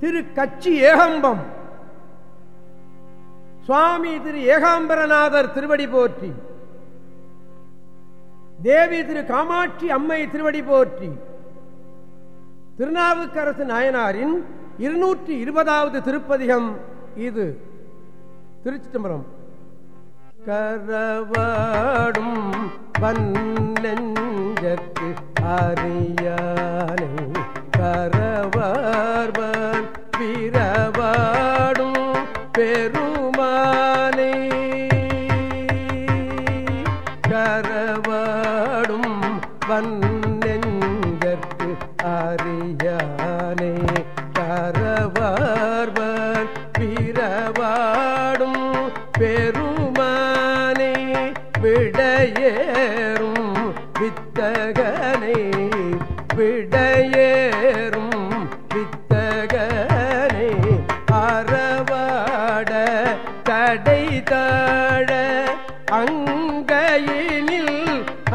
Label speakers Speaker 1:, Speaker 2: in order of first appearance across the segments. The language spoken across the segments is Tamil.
Speaker 1: திரு கச்சி ஏகம்பம். சுவாமி திரு ஏகாம்பரநாதர் திருவடி போற்றி. தேவி திரு காமாட்சி அம்மை திருவடி போற்றி. திருநாவுக்கரசு நாயனாரின் இருநூற்றி இருபதாவது திருப்பதிகம் இது. திருச்சிதம்பரம் கரவாடும் வன்னெஞ்சற்கு அறியானை கரவார்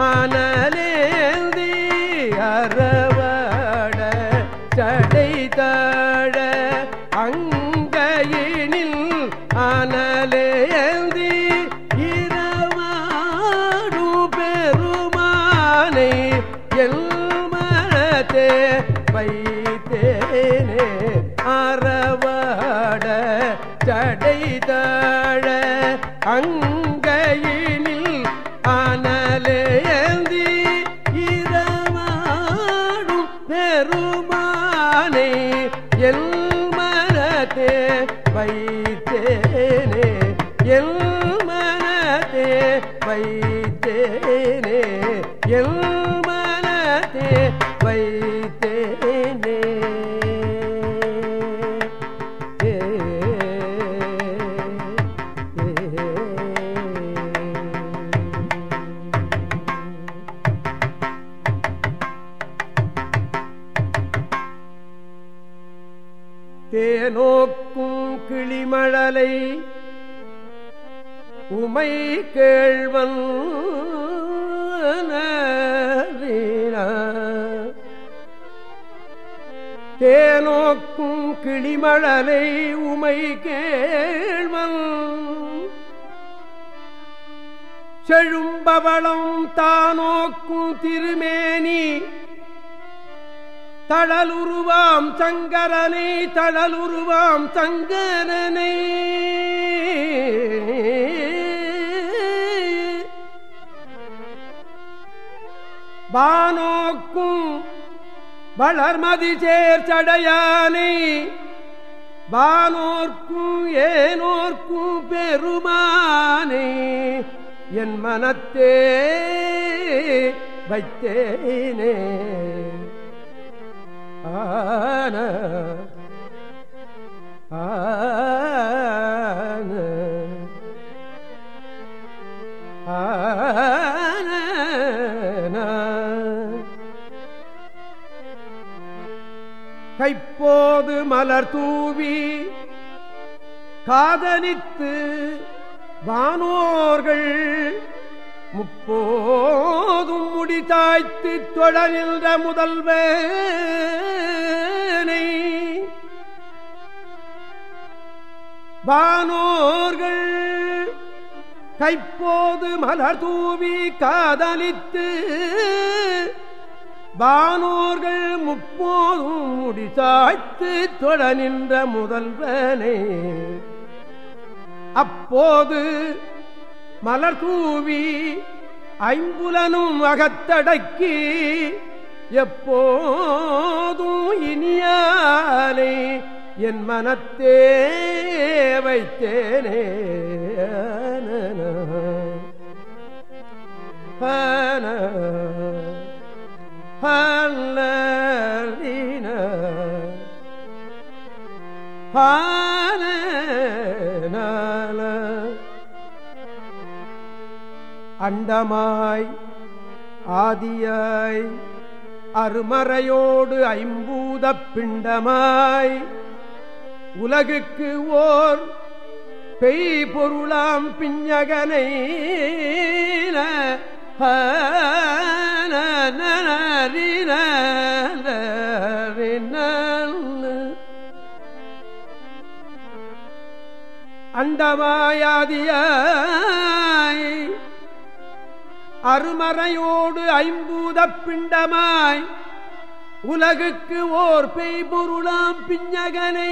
Speaker 1: அனலேந்தி அற பெருமானே எல் மனதே வைத்தேனே தேனோக்கும் கிளிமழலை உமை கேழ்வன் தேனோக்கும் கிளிமழலை உமை கேழ்வன் செழும்பவளம் தானோக்கும் திருமேனி தழலுருவாம் சங்கரனே தழலுருவாம் சங்கரனே. வானோக்கும் வளர்மதி சேர் சடையானை. வானோர்க்கும் ஏனோர்க்கும் பெருமானே என் மனத்தே வைத்தேனே. கைப்போது மலர் தூவி காதலித்து வானோர்கள் முப்போதும் முடி தொடர்ந்த தொடரின்ற முதல்வனை. வானோர்கள் கைப்போது மலர் தூவி காதலித்து வானோர்கள் முப்போதும் முடி சாய்த்து தொட நின்ற முதல்வனே. அப்போது மலர் தூவி ஐம்புலனும் அகத்தடக்கி எப்போதும் இனியானை என் மனத்தே வைத்தேனே. ஆன ஹல்லீன ஹான அண்டமாய் ஆதியாய் அருமறையோடு ஐம்பூத பிண்டமாய் உலகுக்கு ஓர் பெய் பொருளாம் பிஞ்சகனை அண்டமாயாதியாய் அருமறையோடு ஐம்பூத பிண்டமாய் உலகுக்கு ஓர் பெய் பொருளாம் பிஞ்சகனை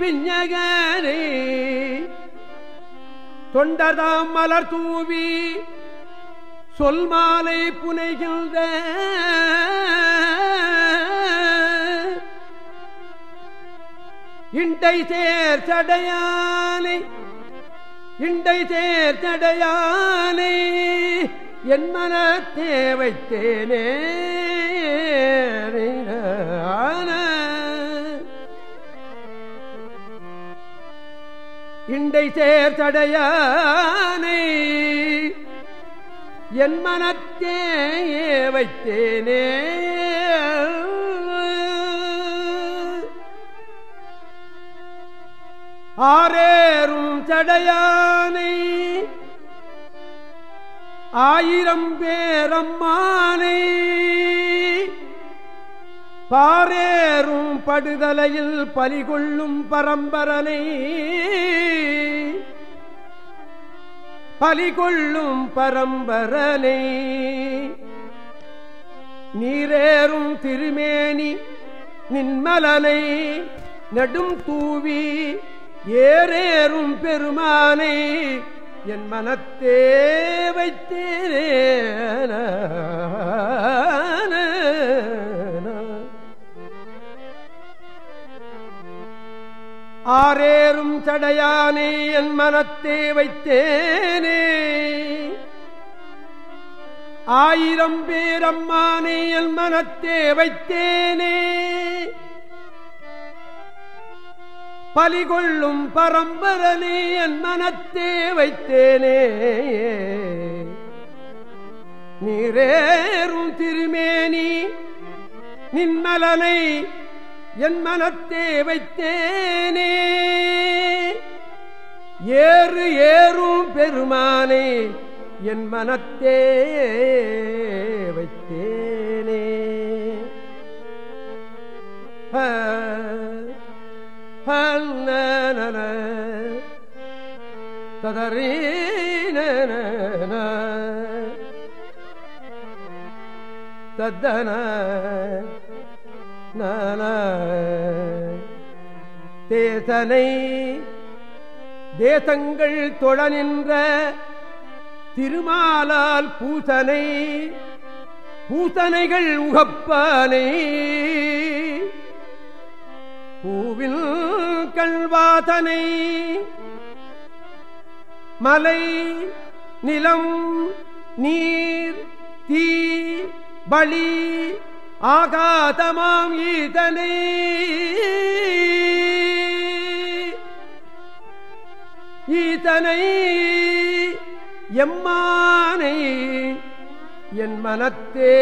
Speaker 1: பிஞ்சகனை. தொண்டதாம் மலர் தூவி சொல் மாலை புனைகின்ற இண்டை சேர் சடையானை இண்டை சேர் என் மனத்தே வைத்தேனே இண்டை சேர் என் மனத்தே வைத்தேனே. ஆரேறும் சடையானை. ஆயிரம் பேரம்மானை. பாரேறும் படுதலையில் பலிகொள்ளும் பரம்பரனை. பலிகொள்ளும் பரம்பரனை. நீரேறும் திருமேனி நின்மலனை நெடும் தூவி ஏறேறும் பெருமானை என் மனத்தே வைத்தேனே. ஆரேறும் சடையானே என் மனத்தே வைத்தேனே. ஆயிரம் பேரம்மானே என் மனத்தே வைத்தேனே. பலிகொள்ளும் பரம்பரனே என் மனத்தே வைத்தேனே. நீரேறும் திருமேனி நின்மலனை என் மனத்தே வைத்தேனே. ஏறு ஏறும் பெருமானே என் மனத்தே வைத்தேனே. ததரீன தத்தன தேசனை தேசங்கள் தொழ நின்ற திருமாலால் பூசனை பூசனைகள் உகப்பானை பூவில் கல்வாதனை மலை நிலம் நீர் தீ பலி ஆகாதமாம் ஈதனை. ஈதனை எம்மானை என் மனத்தே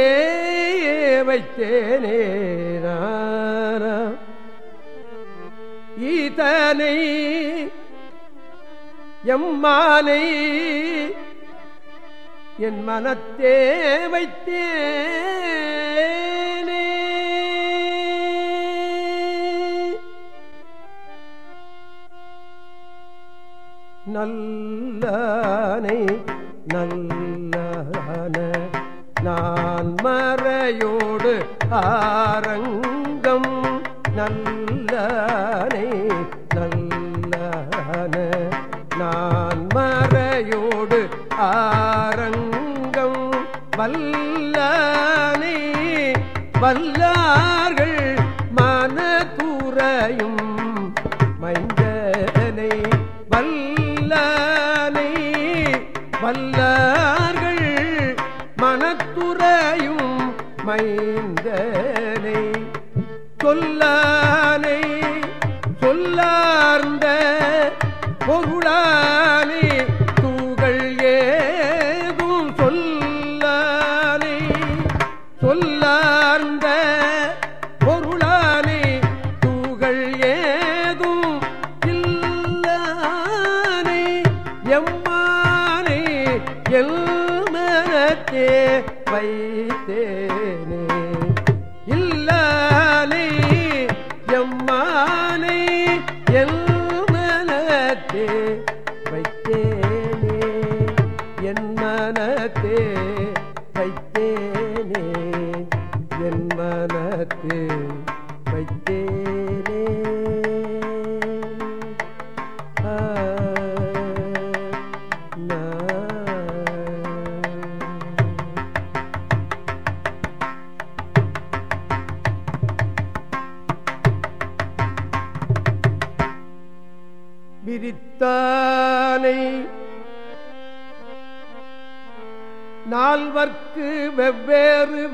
Speaker 1: வைத்தேனே ஈதனை எம்மானை என் மனத்தே வைத்தேனே. நல்லனை நல்லன நான் மறையோடு ஆரங்கம் நல்ல நல்லனை நல்லன நான் மறையோடு ஆரங்கம் வல்லானே வல்லார்கள்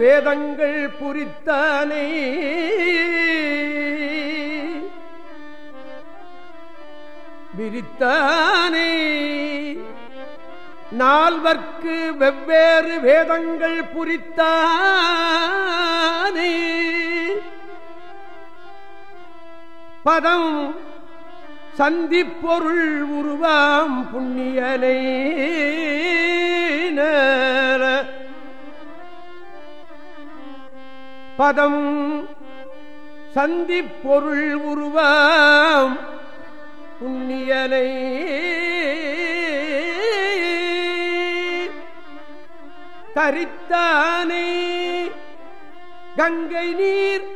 Speaker 1: வேதங்கள் புரித்தானே? விரித்தானே? நால்வர்க்கு வெவ்வேறு வேதங்கள் புரித்தானே? பதம் சந்திப்பொருள் உருவாம் புண்ணியனை பதம் சந்திப்பொருள் உருவாம் புண்ணியனை தரித்தானே கங்கை நீர்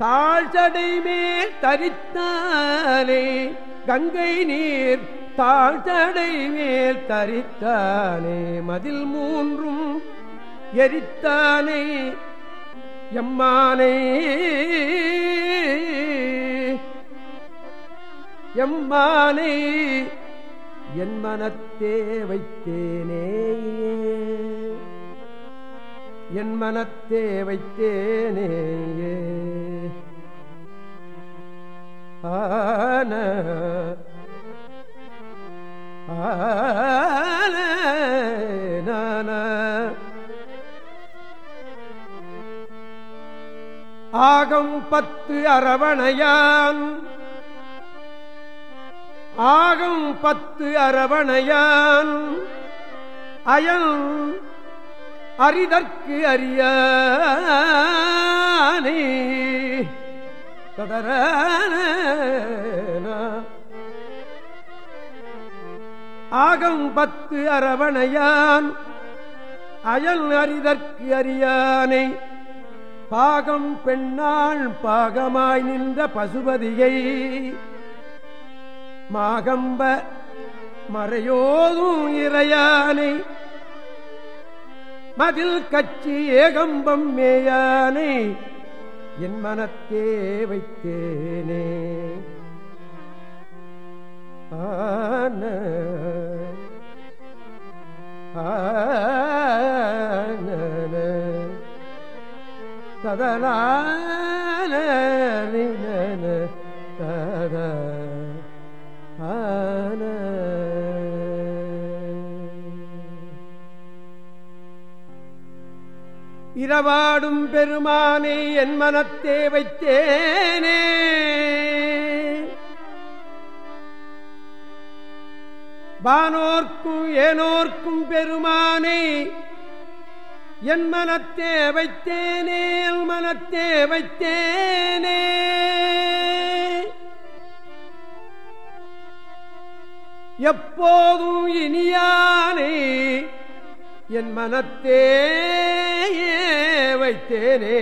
Speaker 1: தாழ்ச்சடை மேல் தரித்தானே கங்கை நீர் தாழ்த்தடை மேல் தரித்தானே மதில் மூன்றும் எரித்தானே எம்மானை. எம்மானை என் மனத்தே வைத்தேனே. என் மனத்தே வைத்தேனே. ஆன ஆன ஆகம் பத்து அரவணையான். ஆகம் பத்து அரவணையான். அயன் அரிதற்கு அறியானே தொடர ஆகம் பத்து அரவணையான். அயல் அறிதற்கு அறியானை பாகம் பெண்ணாள் பாகமாய் நின்ற பசுபதியை மாகம்ப மறையோதும் இறையானை மதில் கச்சி ஏகம்பம் மேயானை என் மனத்தே வைத்தேனே. ஆன ஆ ததனான தத ஆன இரவாடும் பெருமானே என் மனத்தே வைத்தேனே. வானோர்க்கும் ஏனோர்க்கும் பெருமானை என் மனத்தே வைத்தேனே மனத்தே வைத்தேனே. எப்போதும் இனியானே என் மனத்தே வைத்தேனே.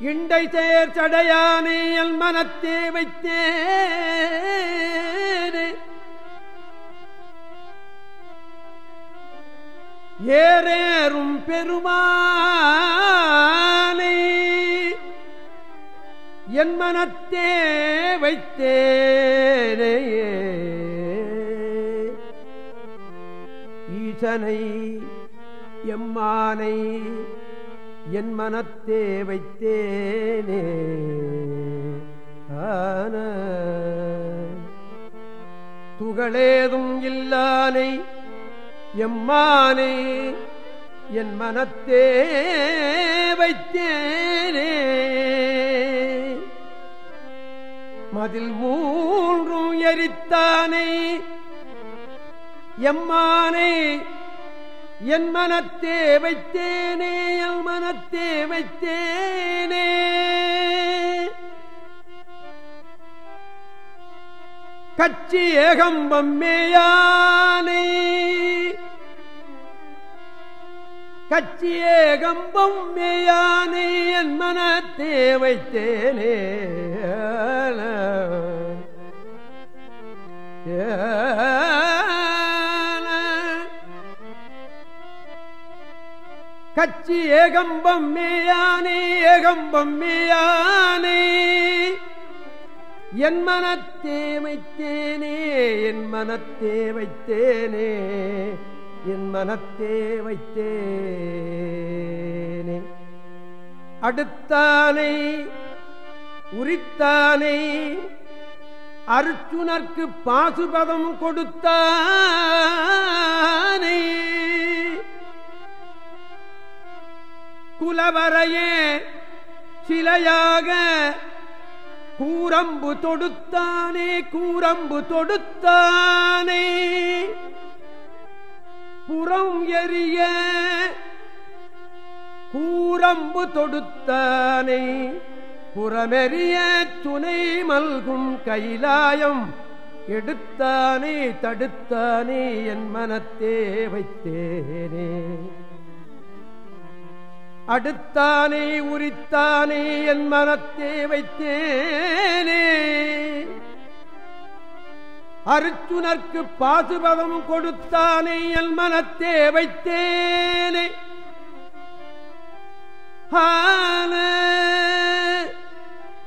Speaker 1: இண்டை செயற்சடையானே என் மனத்தே வைத்தேன். ஏறேறும் பெருமானை என் மனத்தே வைத்தேனே ஈசனை எம்மானை என் மனத்தே வைத்தேனே. ஆன துகளேதும் இல்லானை எம்மானே என் மனத்தே வைத்தேனே. மதில் மூன்றும் எரித்தானே எம்மானை என் மனத்தே வைத்தேனே என் மனத்தே வைத்தேனே. கச்சி ஏகம்பம் மேயானை கச்சி ஏகம்பம் மேயானை என் மனத்தே வைத்தேனே. கச்சி ஏகம்பம் மேயானே ஏகம்பம் மேயானே என் மனத்தே வைத்தேனே என் மனத்தே வைத்தேனே என் மனத்தே வைத்தேனே. அடுத்தானை உரித்தானை அர்ச்சுனர்க்கு பாசுபதம் கொடுத்தானை. குலவரையே சிலையாக கூரம்பு தொடுத்தானே கூரம்பு தொடுத்தானே. புறம் எரிய கூரம்பு தொடுத்தானே. புறமெறிய துணை மல்கும் கைலாயம் எடுத்தானே தடுத்தானே என் மனத்தே வைத்தேனே. அடுத்தானே உரித்தானே என் மனத்தே வைத்தேனே. அருச்சுனர்க்கு பாசுபதம் கொடுத்தானே என் மனத்தே வைத்தேனே.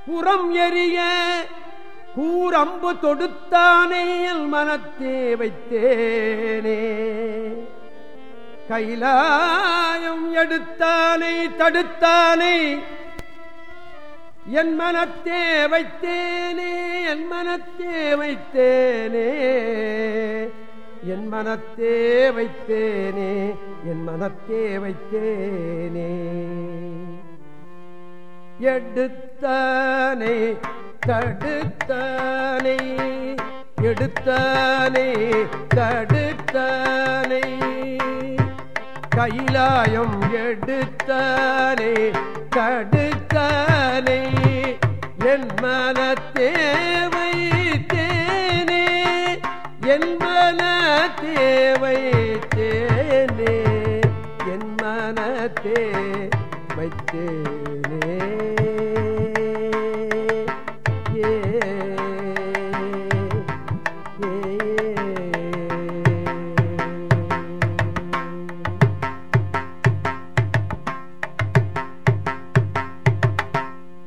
Speaker 1: புறம் எரிய கூரம்பு தொடுத்தானே என் மனத்தே வைத்தேனே. கைலாயம் எடுத்தாலே தடுத்தாலே என் மனத்தே வைத்தேனே என் மனத்தே வைத்தேனே என் மனத்தே வைத்தேனே என் மனத்தே வைத்தேனே. எடுத்தானே தடுத்தானே எடுத்தானே தடுத்தானே. கைலாயம் எடுத்தானே தடுத்தானே என் மனத்தேவை தேனே என் மனத்தேவை என் மனத்தே